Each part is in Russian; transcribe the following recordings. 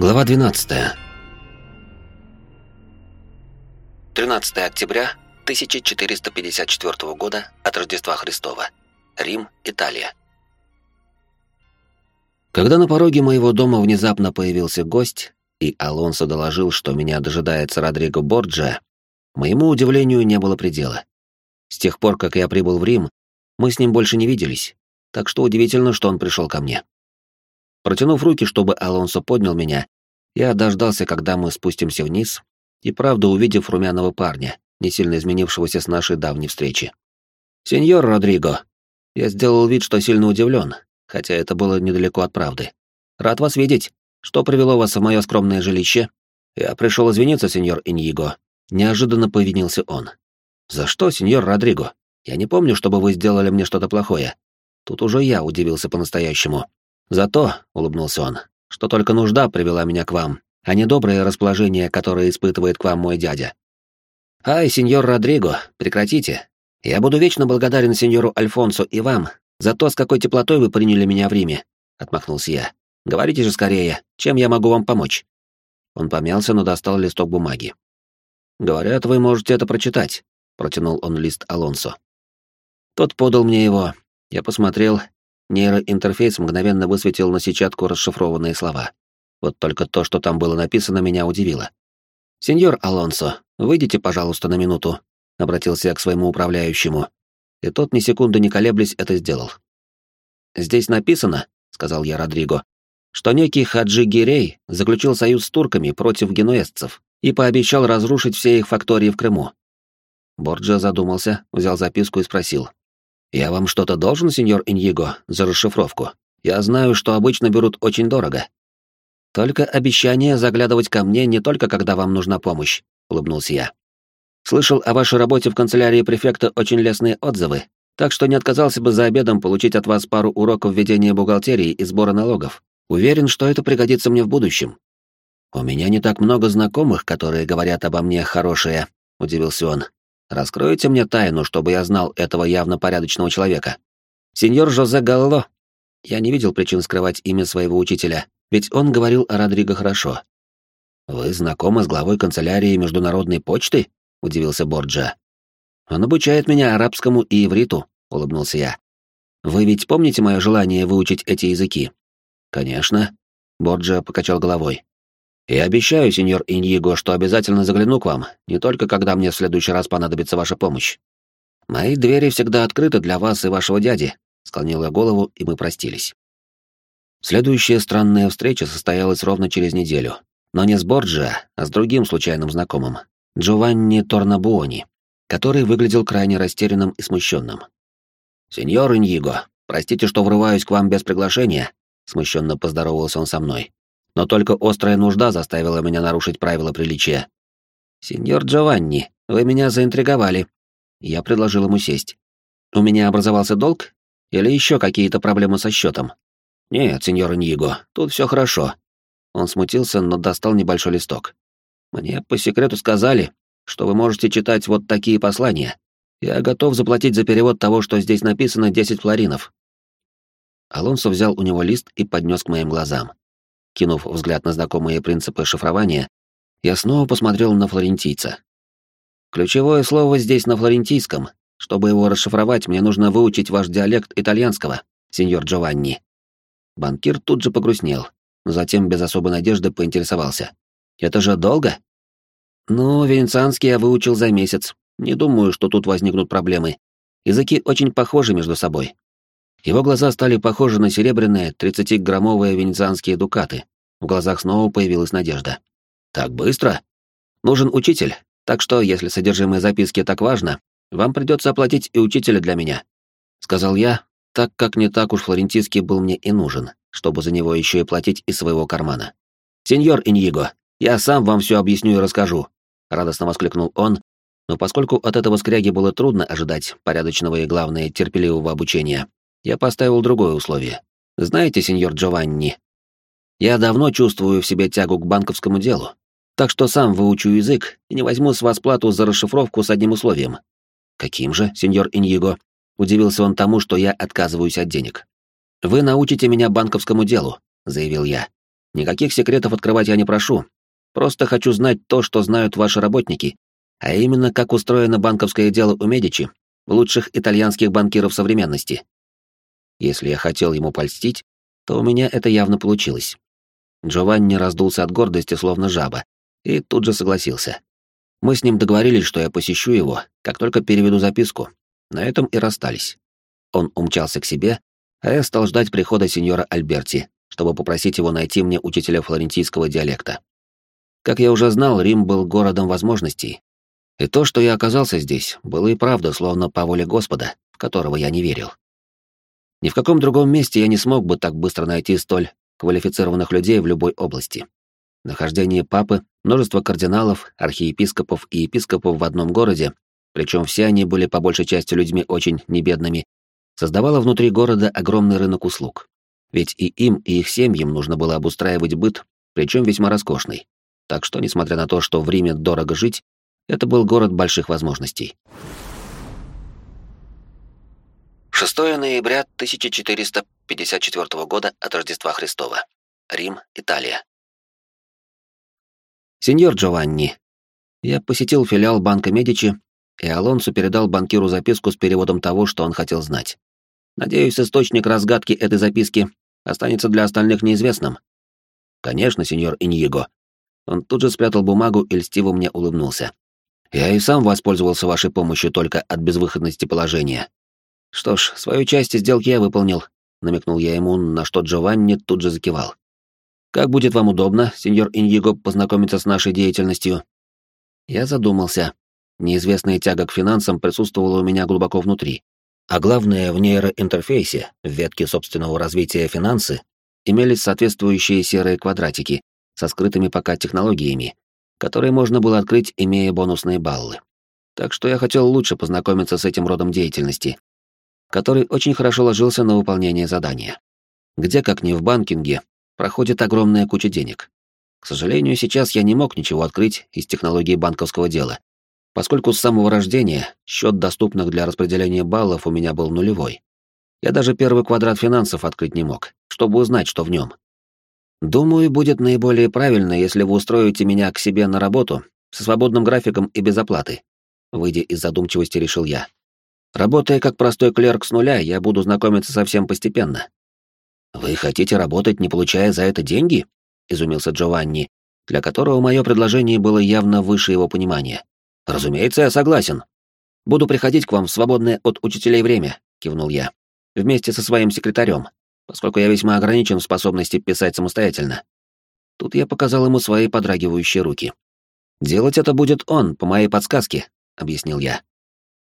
Глава 12. 13 октября 1454 года от Рождества Христова. Рим, Италия. Когда на пороге моего дома внезапно появился гость, и Алонсо доложил, что меня дожидается Родриго Борджа, моему удивлению не было предела. С тех пор, как я прибыл в Рим, мы с ним больше не виделись, так что удивительно, что он пришел ко мне. Протянув руки, чтобы Алонсо поднял меня, я дождался, когда мы спустимся вниз, и правда увидев румяного парня, не сильно изменившегося с нашей давней встречи. «Сеньор Родриго!» Я сделал вид, что сильно удивлен, хотя это было недалеко от правды. «Рад вас видеть. Что привело вас в мое скромное жилище?» «Я пришел извиниться, сеньор Иньиго». Неожиданно повинился он. «За что, сеньор Родриго? Я не помню, чтобы вы сделали мне что-то плохое». Тут уже я удивился по-настоящему. «За то», — улыбнулся он, — «что только нужда привела меня к вам, а не доброе расположение, которое испытывает к вам мой дядя». «Ай, сеньор Родриго, прекратите. Я буду вечно благодарен сеньору Альфонсо и вам за то, с какой теплотой вы приняли меня в Риме», — отмахнулся я. «Говорите же скорее, чем я могу вам помочь?» Он помялся, но достал листок бумаги. «Говорят, вы можете это прочитать», — протянул он лист Алонсо. Тот подал мне его. Я посмотрел. Нейроинтерфейс мгновенно высветил на сетчатку расшифрованные слова. Вот только то, что там было написано, меня удивило. «Сеньор Алонсо, выйдите, пожалуйста, на минуту», — обратился я к своему управляющему. И тот, ни секунды не колеблясь, это сделал. «Здесь написано», — сказал я Родриго, что некий Хаджи Гирей заключил союз с турками против генуэзцев и пообещал разрушить все их фактории в Крыму. Борджа задумался, взял записку и спросил. «Я вам что-то должен, сеньор Иньего, за расшифровку? Я знаю, что обычно берут очень дорого». «Только обещание заглядывать ко мне не только когда вам нужна помощь», — улыбнулся я. «Слышал о вашей работе в канцелярии префекта очень лестные отзывы, так что не отказался бы за обедом получить от вас пару уроков ведения бухгалтерии и сбора налогов. Уверен, что это пригодится мне в будущем». «У меня не так много знакомых, которые говорят обо мне хорошее», — удивился он. «Раскройте мне тайну, чтобы я знал этого явно порядочного человека. Сеньор Жозе Галло». Я не видел причин скрывать имя своего учителя, ведь он говорил о Родриго хорошо. «Вы знакомы с главой канцелярии Международной почты?» — удивился Борджа. «Он обучает меня арабскому и ивриту», — улыбнулся я. «Вы ведь помните мое желание выучить эти языки?» «Конечно», — Борджа покачал головой. «Я обещаю, сеньор Иньего, что обязательно загляну к вам, не только когда мне в следующий раз понадобится ваша помощь. Мои двери всегда открыты для вас и вашего дяди», — склонил я голову, и мы простились. Следующая странная встреча состоялась ровно через неделю, но не с Борджа, а с другим случайным знакомым, Джованни Торнабуони, который выглядел крайне растерянным и смущенным. «Сеньор Иньего, простите, что врываюсь к вам без приглашения», смущенно поздоровался он со мной. Но только острая нужда заставила меня нарушить правила приличия. «Сеньор Джованни, вы меня заинтриговали». Я предложил ему сесть. «У меня образовался долг? Или еще какие-то проблемы со счетом?» «Нет, сеньор Ньего, тут все хорошо». Он смутился, но достал небольшой листок. «Мне по секрету сказали, что вы можете читать вот такие послания. Я готов заплатить за перевод того, что здесь написано, 10 флоринов. Алонсо взял у него лист и поднес к моим глазам. Кинув взгляд на знакомые принципы шифрования, я снова посмотрел на флорентийца. Ключевое слово здесь на флорентийском. Чтобы его расшифровать, мне нужно выучить ваш диалект итальянского, сеньор Джованни. Банкир тут же погрустнел, но затем без особой надежды поинтересовался. «Это же долго?» «Ну, венецианский я выучил за месяц. Не думаю, что тут возникнут проблемы. Языки очень похожи между собой. Его глаза стали похожи на серебряные 30-граммовые венецианские дукаты. В глазах снова появилась надежда. «Так быстро? Нужен учитель, так что, если содержимое записки так важно, вам придется оплатить и учителя для меня», — сказал я, так как не так уж флорентийский был мне и нужен, чтобы за него еще и платить из своего кармана. «Сеньор Иньего, я сам вам все объясню и расскажу», — радостно воскликнул он, но поскольку от этого скряги было трудно ожидать порядочного и, главное, терпеливого обучения, я поставил другое условие. Знаете, сеньор Джованни, я давно чувствую в себе тягу к банковскому делу, так что сам выучу язык и не возьму с вас плату за расшифровку с одним условием. Каким же, сеньор Иньего? Удивился он тому, что я отказываюсь от денег. Вы научите меня банковскому делу, заявил я. Никаких секретов открывать я не прошу. Просто хочу знать то, что знают ваши работники, а именно, как устроено банковское дело у Медичи, лучших итальянских банкиров современности. Если я хотел ему польстить, то у меня это явно получилось. Джованни раздулся от гордости, словно жаба, и тут же согласился. Мы с ним договорились, что я посещу его, как только переведу записку. На этом и расстались. Он умчался к себе, а я стал ждать прихода сеньора Альберти, чтобы попросить его найти мне учителя флорентийского диалекта. Как я уже знал, Рим был городом возможностей. И то, что я оказался здесь, было и правда, словно по воле Господа, в которого я не верил. Ни в каком другом месте я не смог бы так быстро найти столь квалифицированных людей в любой области. Нахождение папы, множество кардиналов, архиепископов и епископов в одном городе, причем все они были по большей части людьми очень небедными, создавало внутри города огромный рынок услуг. Ведь и им, и их семьям нужно было обустраивать быт, причем весьма роскошный. Так что, несмотря на то, что в Риме дорого жить, это был город больших возможностей. 6 ноября 1454 года от Рождества Христова. Рим, Италия. Сеньор Джованни, я посетил филиал банка Медичи, и Алонсо передал банкиру записку с переводом того, что он хотел знать. Надеюсь, источник разгадки этой записки останется для остальных неизвестным. Конечно, сеньор Иньего. Он тут же спрятал бумагу и льстиво мне улыбнулся. Я и сам воспользовался вашей помощью только от безвыходности положения. Что ж, свою часть сделки я выполнил, намекнул я ему, на что Джованни тут же закивал. Как будет вам удобно, сеньор Иньего, познакомиться с нашей деятельностью? Я задумался. Неизвестная тяга к финансам присутствовала у меня глубоко внутри. А главное, в нейроинтерфейсе, в ветке собственного развития финансы, имелись соответствующие серые квадратики со скрытыми пока технологиями, которые можно было открыть, имея бонусные баллы. Так что я хотел лучше познакомиться с этим родом деятельности, который очень хорошо ложился на выполнение задания. Где, как ни в банкинге, проходит огромная куча денег. К сожалению, сейчас я не мог ничего открыть из технологии банковского дела, поскольку с самого рождения счет доступных для распределения баллов у меня был нулевой. Я даже первый квадрат финансов открыть не мог, чтобы узнать, что в нем. Думаю, будет наиболее правильно, если вы устроите меня к себе на работу со свободным графиком и без оплаты. Выйдя из задумчивости, решил я. Работая как простой клерк с нуля, я буду знакомиться совсем постепенно. Вы хотите работать, не получая за это деньги? изумился Джованни, для которого мое предложение было явно выше его понимания. Разумеется, я согласен. Буду приходить к вам в свободное от учителей время, кивнул я, вместе со своим секретарем, поскольку я весьма ограничен в способности писать самостоятельно. Тут я показал ему свои подрагивающие руки. Делать это будет он, по моей подсказке, объяснил я.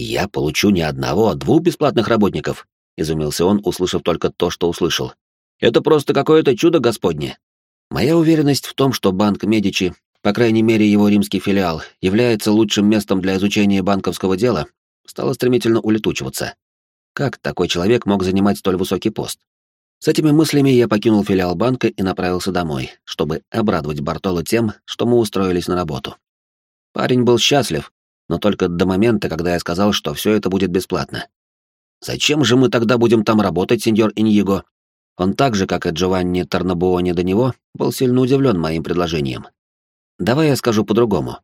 Я получу не одного, а двух бесплатных работников, изумился он, услышав только то, что услышал. Это просто какое-то чудо Господне. Моя уверенность в том, что банк Медичи по крайней мере его римский филиал, является лучшим местом для изучения банковского дела, стало стремительно улетучиваться. Как такой человек мог занимать столь высокий пост? С этими мыслями я покинул филиал банка и направился домой, чтобы обрадовать Бартоло тем, что мы устроились на работу. Парень был счастлив, но только до момента, когда я сказал, что все это будет бесплатно. «Зачем же мы тогда будем там работать, сеньор Иньего?» Он так же, как и Джованни Тарнабуони до него, был сильно удивлен моим предложением. Давай я скажу по-другому.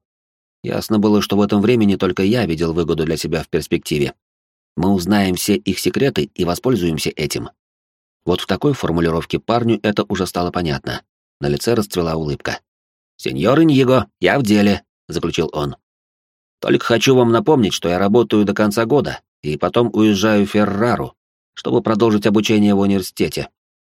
Ясно было, что в этом времени только я видел выгоду для себя в перспективе. Мы узнаем все их секреты и воспользуемся этим. Вот в такой формулировке парню это уже стало понятно. На лице расцвела улыбка. «Сеньор Иньего, я в деле», — заключил он. «Только хочу вам напомнить, что я работаю до конца года, и потом уезжаю в Феррару, чтобы продолжить обучение в университете.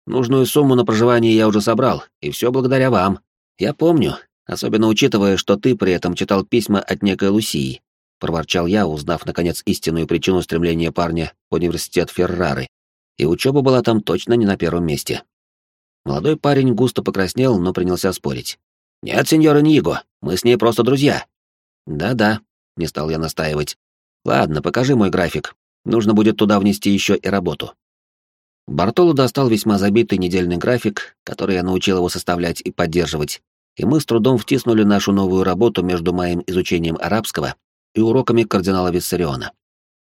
Нужную сумму на проживание я уже собрал, и все благодаря вам. Я помню, особенно учитывая, что ты при этом читал письма от некой Лусии», — проворчал я, узнав, наконец, истинную причину стремления парня в университет Феррары. И учеба была там точно не на первом месте. Молодой парень густо покраснел, но принялся спорить. «Нет, сеньор Ниго, мы с ней просто друзья». «Да-да», — не стал я настаивать. «Ладно, покажи мой график. Нужно будет туда внести еще и работу». Бартолу достал весьма забитый недельный график, который я научил его составлять и поддерживать, и мы с трудом втиснули нашу новую работу между моим изучением арабского и уроками кардинала Виссариона.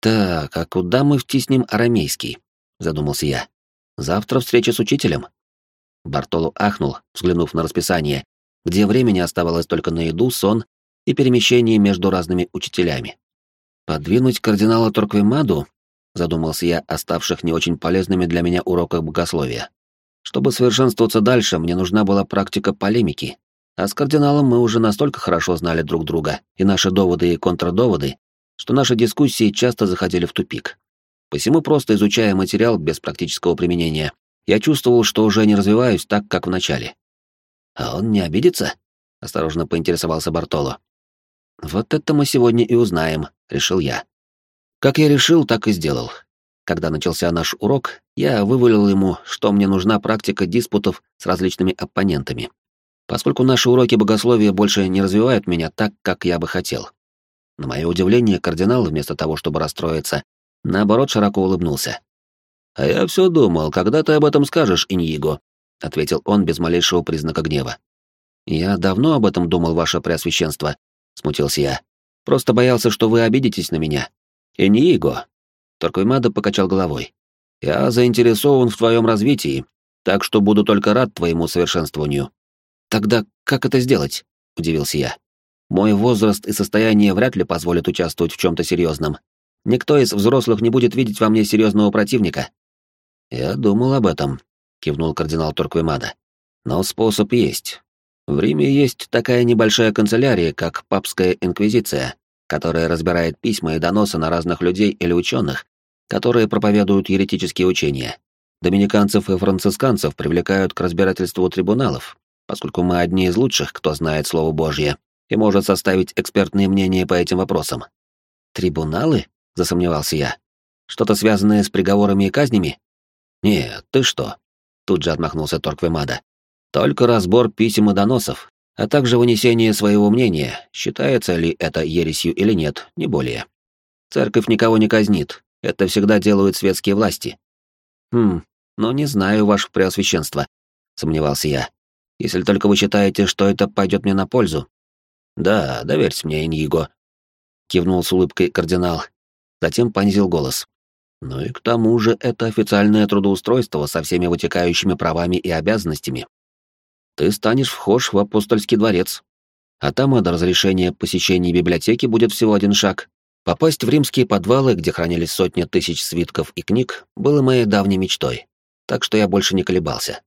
«Так, а куда мы втиснем арамейский?» — задумался я. «Завтра встреча с учителем». Бартолу ахнул, взглянув на расписание, где времени оставалось только на еду, сон и перемещение между разными учителями. «Подвинуть кардинала Торквемаду?» — задумался я о ставших не очень полезными для меня уроках богословия. Чтобы совершенствоваться дальше, мне нужна была практика полемики, а с кардиналом мы уже настолько хорошо знали друг друга и наши доводы и контрдоводы, что наши дискуссии часто заходили в тупик. Посему, просто изучая материал без практического применения, я чувствовал, что уже не развиваюсь так, как в начале. «А он не обидится?» — осторожно поинтересовался Бартоло. «Вот это мы сегодня и узнаем», — решил я. Как я решил, так и сделал. Когда начался наш урок, я вывалил ему, что мне нужна практика диспутов с различными оппонентами, поскольку наши уроки богословия больше не развивают меня так, как я бы хотел. На мое удивление, кардинал, вместо того, чтобы расстроиться, наоборот, широко улыбнулся. «А я все думал, когда ты об этом скажешь, Иньиго», — ответил он без малейшего признака гнева. «Я давно об этом думал, ваше преосвященство», — смутился я. «Просто боялся, что вы обидитесь на меня». «Иньиго», — Торквемада покачал головой. «Я заинтересован в твоем развитии, так что буду только рад твоему совершенствованию». «Тогда как это сделать?» — удивился я. «Мой возраст и состояние вряд ли позволят участвовать в чем-то серьезном. Никто из взрослых не будет видеть во мне серьезного противника». «Я думал об этом», — кивнул кардинал Торквемада. «Но способ есть. В Риме есть такая небольшая канцелярия, как Папская Инквизиция, которая разбирает письма и доносы на разных людей или ученых, которые проповедуют еретические учения. Доминиканцев и францисканцев привлекают к разбирательству трибуналов, поскольку мы одни из лучших, кто знает Слово Божье и может составить экспертные мнения по этим вопросам. «Трибуналы?» — засомневался я. «Что-то связанное с приговорами и казнями?» «Нет, ты что?» — тут же отмахнулся Торквемада. «Только разбор писем и доносов, а также вынесение своего мнения, считается ли это ересью или нет, не более. Церковь никого не казнит, это всегда делают светские власти». «Хм, ну не знаю, ваше преосвященство», — сомневался я. «Если только вы считаете, что это пойдет мне на пользу». «Да, доверься мне, Иньиго», — кивнул с улыбкой кардинал, затем понизил голос. Ну и к тому же это официальное трудоустройство со всеми вытекающими правами и обязанностями. Ты станешь вхож в апостольский дворец. А там до разрешения посещения библиотеки будет всего один шаг. Попасть в римские подвалы, где хранились сотни тысяч свитков и книг, было моей давней мечтой. Так что я больше не колебался.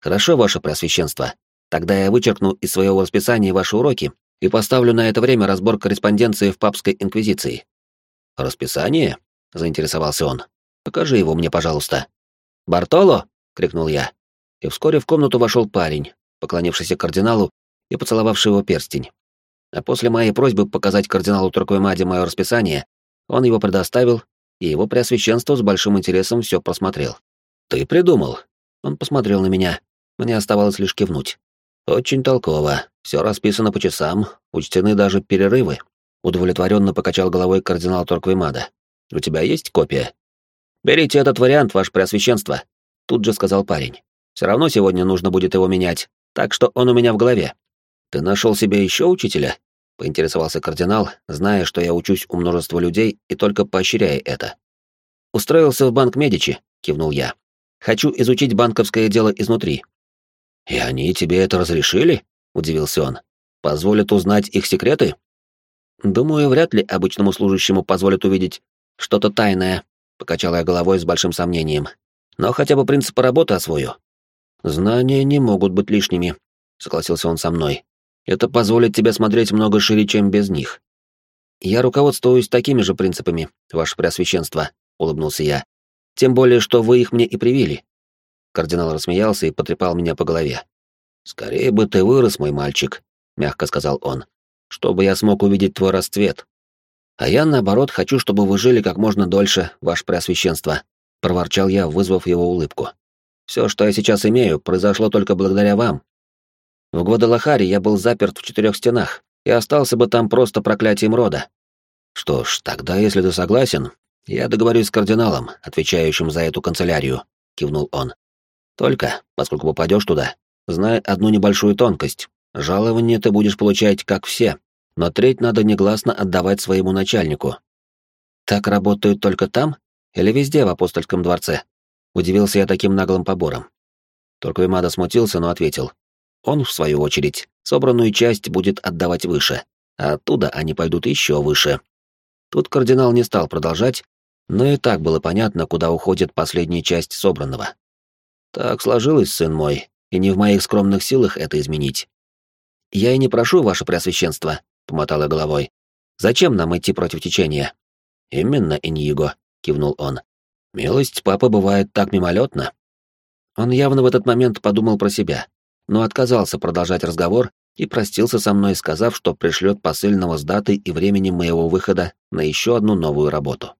Хорошо, ваше преосвященство. Тогда я вычеркну из своего расписания ваши уроки и поставлю на это время разбор корреспонденции в папской инквизиции. Расписание? заинтересовался он. «Покажи его мне, пожалуйста». «Бартоло!» — крикнул я. И вскоре в комнату вошел парень, поклонившийся кардиналу и поцеловавший его перстень. А после моей просьбы показать кардиналу Турквемаде мое расписание, он его предоставил, и его преосвященство с большим интересом все просмотрел. «Ты придумал?» Он посмотрел на меня. Мне оставалось лишь кивнуть. «Очень толково. Все расписано по часам, учтены даже перерывы». Удовлетворенно покачал головой кардинал Торквемада. У тебя есть копия? Берите этот вариант, ваше преосвященство, тут же сказал парень. Все равно сегодня нужно будет его менять, так что он у меня в голове. Ты нашел себе еще учителя? поинтересовался кардинал, зная, что я учусь у множества людей и только поощряя это. Устроился в банк Медичи, кивнул я. Хочу изучить банковское дело изнутри. И они тебе это разрешили? удивился он. Позволят узнать их секреты? Думаю, вряд ли обычному служащему позволят увидеть что-то тайное, покачал я головой с большим сомнением. Но хотя бы принципы работы освою. Знания не могут быть лишними, согласился он со мной. Это позволит тебе смотреть много шире, чем без них. Я руководствуюсь такими же принципами, ваше преосвященство, улыбнулся я. Тем более, что вы их мне и привили. Кардинал рассмеялся и потрепал меня по голове. «Скорее бы ты вырос, мой мальчик», — мягко сказал он, — «чтобы я смог увидеть твой расцвет. А я, наоборот, хочу, чтобы вы жили как можно дольше, ваше преосвященство», — проворчал я, вызвав его улыбку. «Все, что я сейчас имею, произошло только благодаря вам. В Гвадалахаре я был заперт в четырех стенах и остался бы там просто проклятием рода. Что ж, тогда, если ты согласен, я договорюсь с кардиналом, отвечающим за эту канцелярию», — кивнул он. «Только, поскольку попадешь туда, знай одну небольшую тонкость. Жалование ты будешь получать, как все, но треть надо негласно отдавать своему начальнику. Так работают только там или везде в апостольском дворце? Удивился я таким наглым побором. Торквемада смутился, но ответил. Он, в свою очередь, собранную часть будет отдавать выше, а оттуда они пойдут еще выше. Тут кардинал не стал продолжать, но и так было понятно, куда уходит последняя часть собранного. Так сложилось, сын мой, и не в моих скромных силах это изменить. Я и не прошу, ваше преосвященство, помотала головой. Зачем нам идти против течения? Именно, Иньего, кивнул он. Милость папы бывает так мимолетно. Он явно в этот момент подумал про себя, но отказался продолжать разговор и простился со мной, сказав, что пришлет посыльного с датой и временем моего выхода на еще одну новую работу.